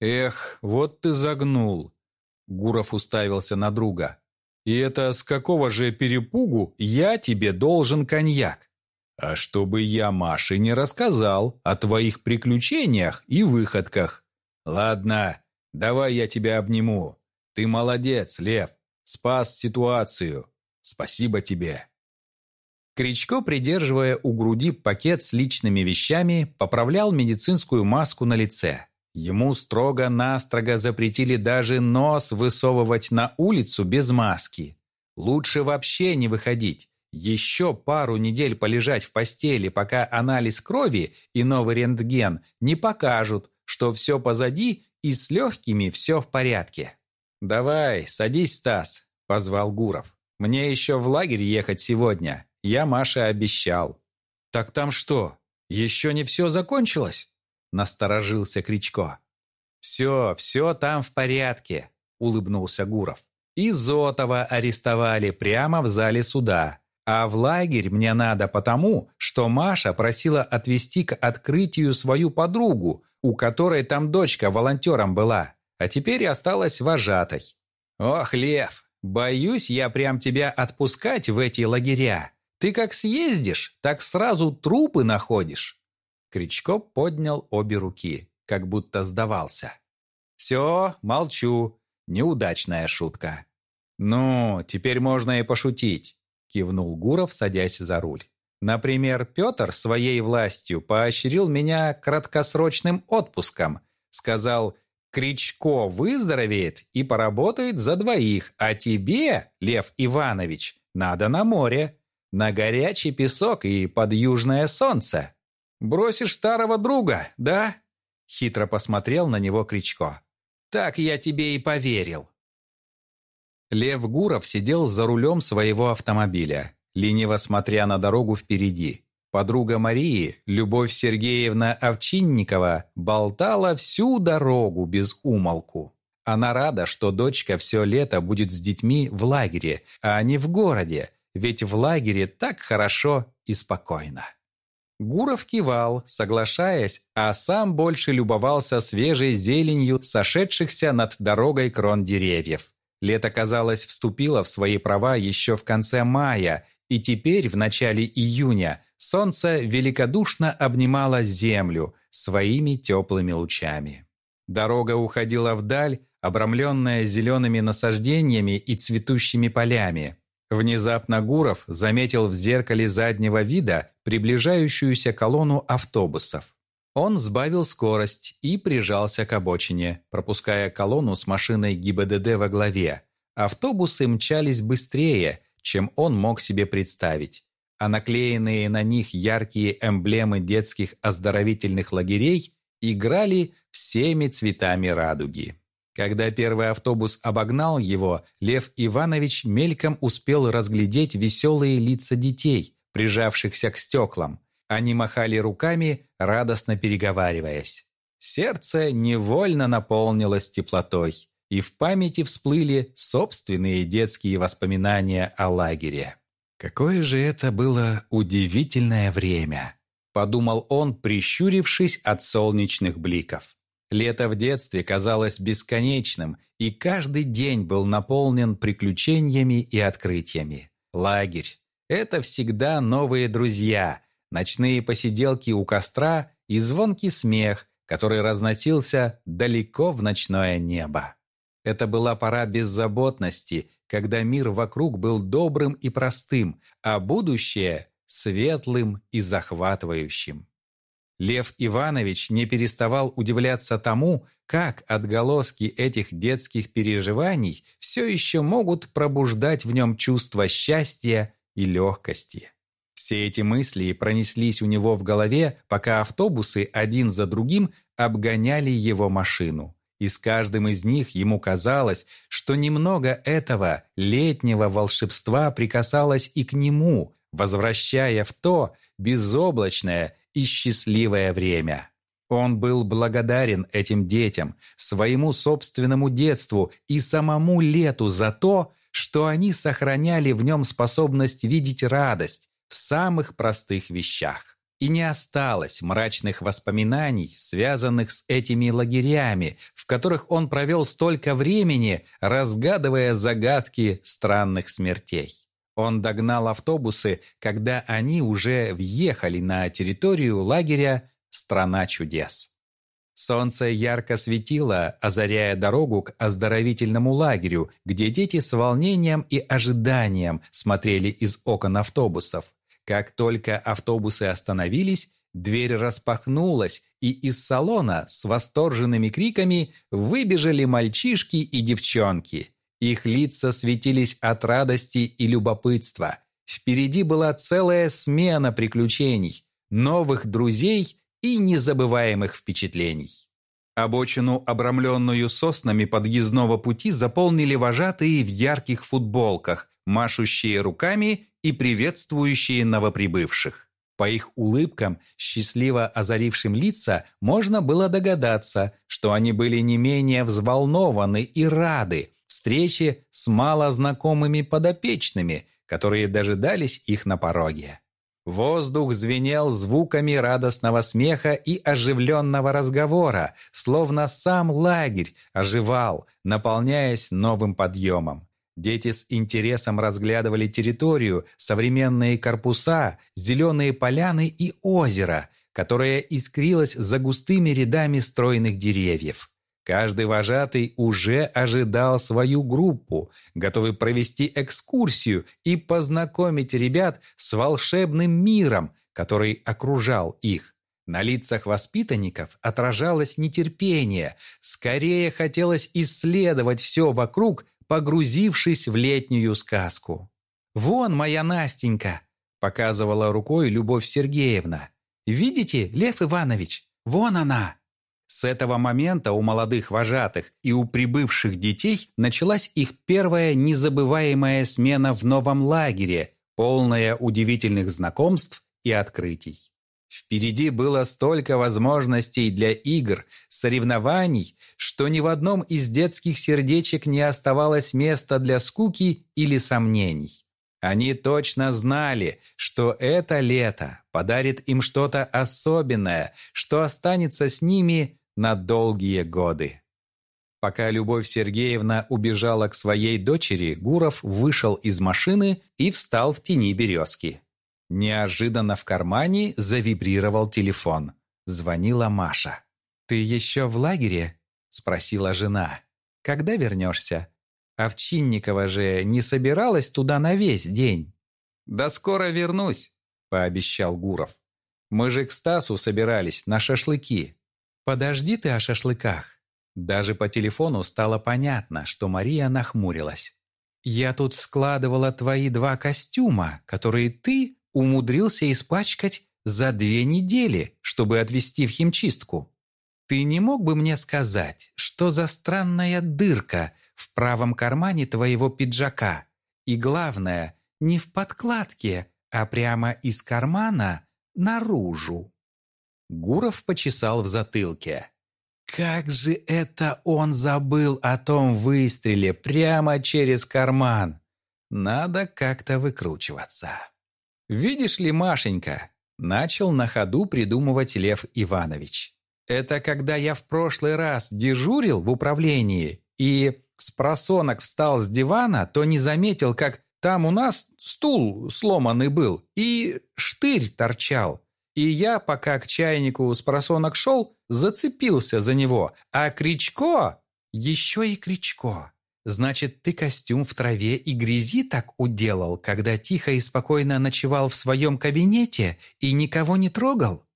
«Эх, вот ты загнул», – Гуров уставился на друга. И это с какого же перепугу я тебе должен коньяк? А чтобы я Маше не рассказал о твоих приключениях и выходках. Ладно, давай я тебя обниму. Ты молодец, Лев. Спас ситуацию. Спасибо тебе. Кричко, придерживая у груди пакет с личными вещами, поправлял медицинскую маску на лице. Ему строго-настрого запретили даже нос высовывать на улицу без маски. Лучше вообще не выходить. Еще пару недель полежать в постели, пока анализ крови и новый рентген не покажут, что все позади и с легкими все в порядке. «Давай, садись, Стас», – позвал Гуров. «Мне еще в лагерь ехать сегодня. Я Маше обещал». «Так там что, еще не все закончилось?» – насторожился Кричко. «Все, все там в порядке», – улыбнулся Гуров. «И Зотова арестовали прямо в зале суда. А в лагерь мне надо потому, что Маша просила отвезти к открытию свою подругу, у которой там дочка волонтером была, а теперь осталась вожатой. Ох, Лев, боюсь я прям тебя отпускать в эти лагеря. Ты как съездишь, так сразу трупы находишь. Кричко поднял обе руки, как будто сдавался. «Все, молчу. Неудачная шутка». «Ну, теперь можно и пошутить», – кивнул Гуров, садясь за руль. «Например, Петр своей властью поощрил меня краткосрочным отпуском. Сказал, Кричко выздоровеет и поработает за двоих, а тебе, Лев Иванович, надо на море, на горячий песок и под южное солнце. Бросишь старого друга, да?» Хитро посмотрел на него Кричко. «Так я тебе и поверил». Лев Гуров сидел за рулем своего автомобиля, лениво смотря на дорогу впереди. Подруга Марии, Любовь Сергеевна Овчинникова, болтала всю дорогу без умолку. Она рада, что дочка все лето будет с детьми в лагере, а не в городе, ведь в лагере так хорошо и спокойно. Гуров кивал, соглашаясь, а сам больше любовался свежей зеленью сошедшихся над дорогой крон деревьев. Лето, казалось, вступило в свои права еще в конце мая, и теперь, в начале июня, солнце великодушно обнимало землю своими теплыми лучами. Дорога уходила вдаль, обрамленная зелеными насаждениями и цветущими полями. Внезапно Гуров заметил в зеркале заднего вида приближающуюся колонну автобусов. Он сбавил скорость и прижался к обочине, пропуская колонну с машиной ГИБДД во главе. Автобусы мчались быстрее, чем он мог себе представить, а наклеенные на них яркие эмблемы детских оздоровительных лагерей играли всеми цветами радуги. Когда первый автобус обогнал его, Лев Иванович мельком успел разглядеть веселые лица детей, прижавшихся к стеклам. Они махали руками, радостно переговариваясь. Сердце невольно наполнилось теплотой, и в памяти всплыли собственные детские воспоминания о лагере. «Какое же это было удивительное время!» – подумал он, прищурившись от солнечных бликов. Лето в детстве казалось бесконечным, и каждый день был наполнен приключениями и открытиями. Лагерь – это всегда новые друзья, ночные посиделки у костра и звонкий смех, который разносился далеко в ночное небо. Это была пора беззаботности, когда мир вокруг был добрым и простым, а будущее – светлым и захватывающим. Лев Иванович не переставал удивляться тому, как отголоски этих детских переживаний все еще могут пробуждать в нем чувство счастья и легкости. Все эти мысли пронеслись у него в голове, пока автобусы один за другим обгоняли его машину. И с каждым из них ему казалось, что немного этого летнего волшебства прикасалось и к нему, возвращая в то безоблачное и счастливое время. Он был благодарен этим детям, своему собственному детству и самому лету за то, что они сохраняли в нем способность видеть радость в самых простых вещах. И не осталось мрачных воспоминаний, связанных с этими лагерями, в которых он провел столько времени, разгадывая загадки странных смертей. Он догнал автобусы, когда они уже въехали на территорию лагеря «Страна чудес». Солнце ярко светило, озаряя дорогу к оздоровительному лагерю, где дети с волнением и ожиданием смотрели из окон автобусов. Как только автобусы остановились, дверь распахнулась, и из салона с восторженными криками выбежали мальчишки и девчонки. Их лица светились от радости и любопытства. Впереди была целая смена приключений, новых друзей и незабываемых впечатлений. Обочину, обрамленную соснами подъездного пути, заполнили вожатые в ярких футболках, машущие руками и приветствующие новоприбывших. По их улыбкам, счастливо озарившим лица, можно было догадаться, что они были не менее взволнованы и рады встрече с малознакомыми подопечными, которые дожидались их на пороге. Воздух звенел звуками радостного смеха и оживленного разговора, словно сам лагерь оживал, наполняясь новым подъемом. Дети с интересом разглядывали территорию, современные корпуса, зеленые поляны и озеро, которое искрилось за густыми рядами стройных деревьев. Каждый вожатый уже ожидал свою группу, готовый провести экскурсию и познакомить ребят с волшебным миром, который окружал их. На лицах воспитанников отражалось нетерпение, скорее хотелось исследовать все вокруг, погрузившись в летнюю сказку. «Вон моя Настенька!» – показывала рукой Любовь Сергеевна. «Видите, Лев Иванович? Вон она!» С этого момента у молодых вожатых и у прибывших детей началась их первая незабываемая смена в новом лагере, полная удивительных знакомств и открытий. Впереди было столько возможностей для игр, соревнований, что ни в одном из детских сердечек не оставалось места для скуки или сомнений. Они точно знали, что это лето подарит им что-то особенное, что останется с ними на долгие годы. Пока Любовь Сергеевна убежала к своей дочери, Гуров вышел из машины и встал в тени березки. Неожиданно в кармане завибрировал телефон. Звонила Маша. «Ты еще в лагере?» – спросила жена. «Когда вернешься?» Овчинникова же не собиралась туда на весь день. «Да скоро вернусь», – пообещал Гуров. «Мы же к Стасу собирались на шашлыки». «Подожди ты о шашлыках». Даже по телефону стало понятно, что Мария нахмурилась. «Я тут складывала твои два костюма, которые ты умудрился испачкать за две недели, чтобы отвезти в химчистку. Ты не мог бы мне сказать, что за странная дырка в правом кармане твоего пиджака? И главное, не в подкладке, а прямо из кармана наружу?» Гуров почесал в затылке. Как же это он забыл о том выстреле прямо через карман? Надо как-то выкручиваться. Видишь ли, Машенька, начал на ходу придумывать Лев Иванович. Это когда я в прошлый раз дежурил в управлении и с просонок встал с дивана, то не заметил, как там у нас стул сломанный был и штырь торчал. И я, пока к чайнику с просонок шел, зацепился за него. А Кричко... Еще и Кричко. Значит, ты костюм в траве и грязи так уделал, когда тихо и спокойно ночевал в своем кабинете и никого не трогал?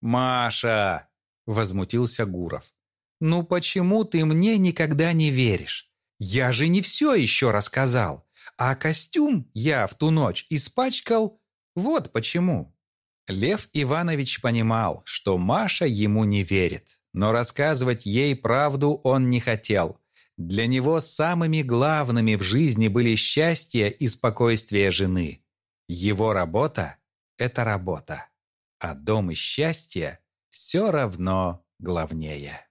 «Маша!» — возмутился Гуров. «Ну почему ты мне никогда не веришь? Я же не все еще рассказал. А костюм я в ту ночь испачкал вот почему». Лев Иванович понимал, что Маша ему не верит, но рассказывать ей правду он не хотел. Для него самыми главными в жизни были счастье и спокойствие жены. Его работа – это работа, а дом и счастье все равно главнее.